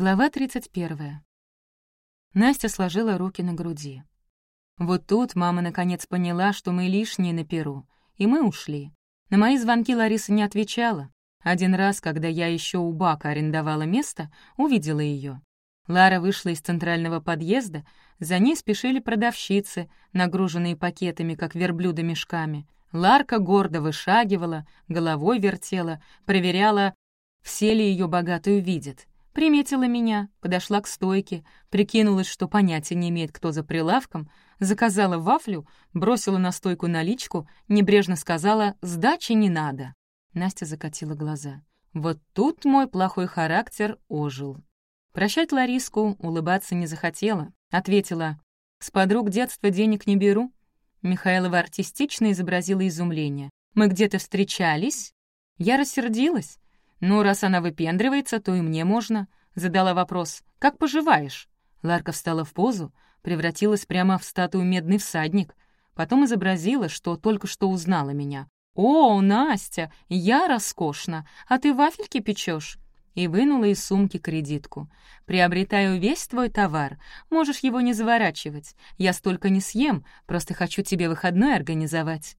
Глава 31. Настя сложила руки на груди. Вот тут мама наконец поняла, что мы лишние на перу, и мы ушли. На мои звонки Лариса не отвечала. Один раз, когда я еще у Бака арендовала место, увидела ее. Лара вышла из центрального подъезда, за ней спешили продавщицы, нагруженные пакетами, как верблюда мешками. Ларка гордо вышагивала, головой вертела, проверяла, все ли ее богатую видят. Приметила меня, подошла к стойке, прикинулась, что понятия не имеет, кто за прилавком, заказала вафлю, бросила на стойку наличку, небрежно сказала «сдачи не надо». Настя закатила глаза. Вот тут мой плохой характер ожил. Прощать Лариску улыбаться не захотела. Ответила «С подруг детства денег не беру». Михайлова артистично изобразила изумление. «Мы где-то встречались?» Я рассердилась. «Ну, раз она выпендривается, то и мне можно», — задала вопрос. «Как поживаешь?» Ларка встала в позу, превратилась прямо в статую медный всадник, потом изобразила, что только что узнала меня. «О, Настя, я роскошна, а ты вафельки печешь? И вынула из сумки кредитку. «Приобретаю весь твой товар, можешь его не заворачивать. Я столько не съем, просто хочу тебе выходной организовать».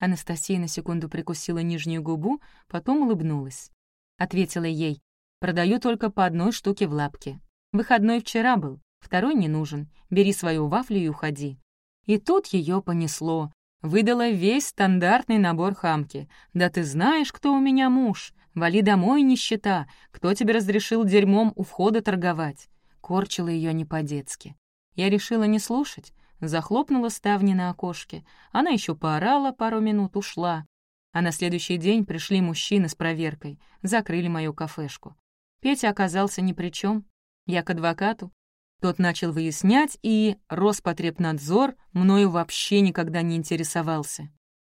Анастасия на секунду прикусила нижнюю губу, потом улыбнулась. — ответила ей. «Продаю только по одной штуке в лапке. Выходной вчера был, второй не нужен. Бери свою вафлю и уходи». И тут ее понесло. Выдала весь стандартный набор хамки. «Да ты знаешь, кто у меня муж? Вали домой, нищета! Кто тебе разрешил дерьмом у входа торговать?» Корчила ее не по-детски. Я решила не слушать, захлопнула ставни на окошке. Она еще поорала пару минут, ушла. А на следующий день пришли мужчины с проверкой, закрыли мою кафешку. Петя оказался ни при чем. Я к адвокату. Тот начал выяснять, и Роспотребнадзор мною вообще никогда не интересовался.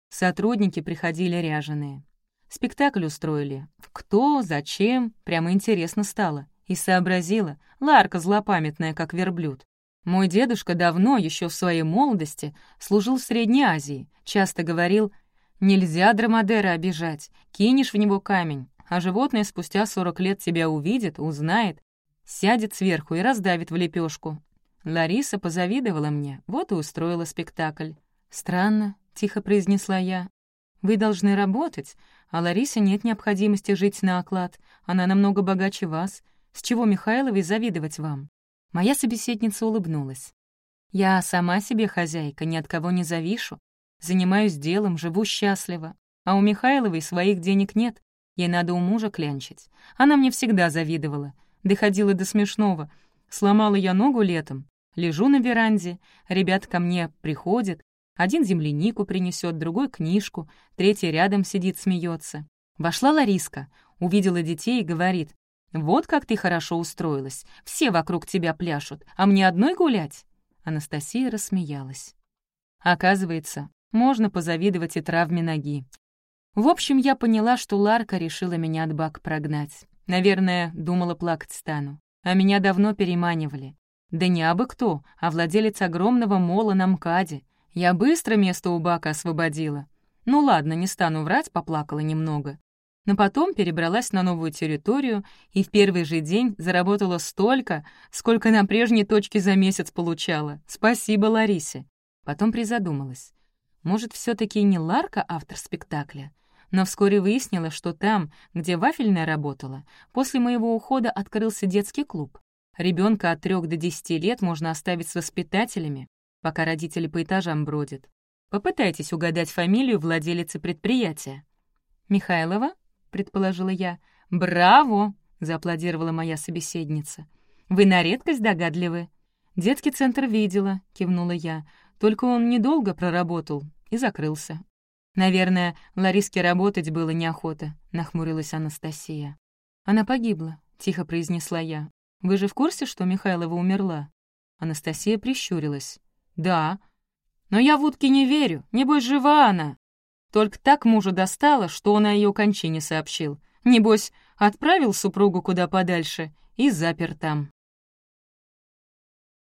Сотрудники приходили ряженые. Спектакль устроили. Кто, зачем, прямо интересно стало. И сообразила, Ларка злопамятная, как верблюд. Мой дедушка давно, еще в своей молодости, служил в Средней Азии, часто говорил Нельзя Драмадера обижать, кинешь в него камень, а животное спустя сорок лет тебя увидит, узнает, сядет сверху и раздавит в лепешку. Лариса позавидовала мне, вот и устроила спектакль. «Странно», — тихо произнесла я. «Вы должны работать, а Ларисе нет необходимости жить на оклад. Она намного богаче вас. С чего Михайловой завидовать вам?» Моя собеседница улыбнулась. «Я сама себе хозяйка, ни от кого не завишу. Занимаюсь делом, живу счастливо. А у Михайловой своих денег нет. Ей надо у мужа клянчить. Она мне всегда завидовала. Доходила до смешного. Сломала я ногу летом. Лежу на веранде. Ребят ко мне приходят. Один землянику принесет, другой книжку, третий рядом сидит, смеется. Вошла Лариска, увидела детей и говорит, «Вот как ты хорошо устроилась. Все вокруг тебя пляшут, а мне одной гулять?» Анастасия рассмеялась. Оказывается, можно позавидовать и травме ноги. В общем, я поняла, что Ларка решила меня от бак прогнать. Наверное, думала, плакать стану. А меня давно переманивали. Да не абы кто, а владелец огромного мола на МКАДе. Я быстро место у бака освободила. Ну ладно, не стану врать, поплакала немного. Но потом перебралась на новую территорию и в первый же день заработала столько, сколько на прежней точке за месяц получала. Спасибо Ларисе. Потом призадумалась. Может, все таки не Ларка автор спектакля? Но вскоре выяснилось, что там, где вафельная работала, после моего ухода открылся детский клуб. Ребенка от трех до десяти лет можно оставить с воспитателями, пока родители по этажам бродят. Попытайтесь угадать фамилию владелицы предприятия. «Михайлова?» — предположила я. «Браво!» — зааплодировала моя собеседница. «Вы на редкость догадливы». «Детский центр видела», — кивнула я. Только он недолго проработал и закрылся. «Наверное, Лариске работать было неохота», — нахмурилась Анастасия. «Она погибла», — тихо произнесла я. «Вы же в курсе, что Михайлова умерла?» Анастасия прищурилась. «Да. Но я в утки не верю. Небось, жива она. Только так мужа достала, что он о ее кончине сообщил. Небось, отправил супругу куда подальше и запер там».